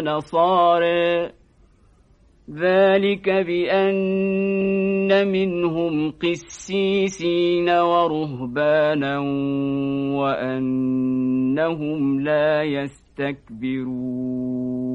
نصارى. ذلك بأن منهم قسيسين ورهبانا وأنهم لا يستكبرون.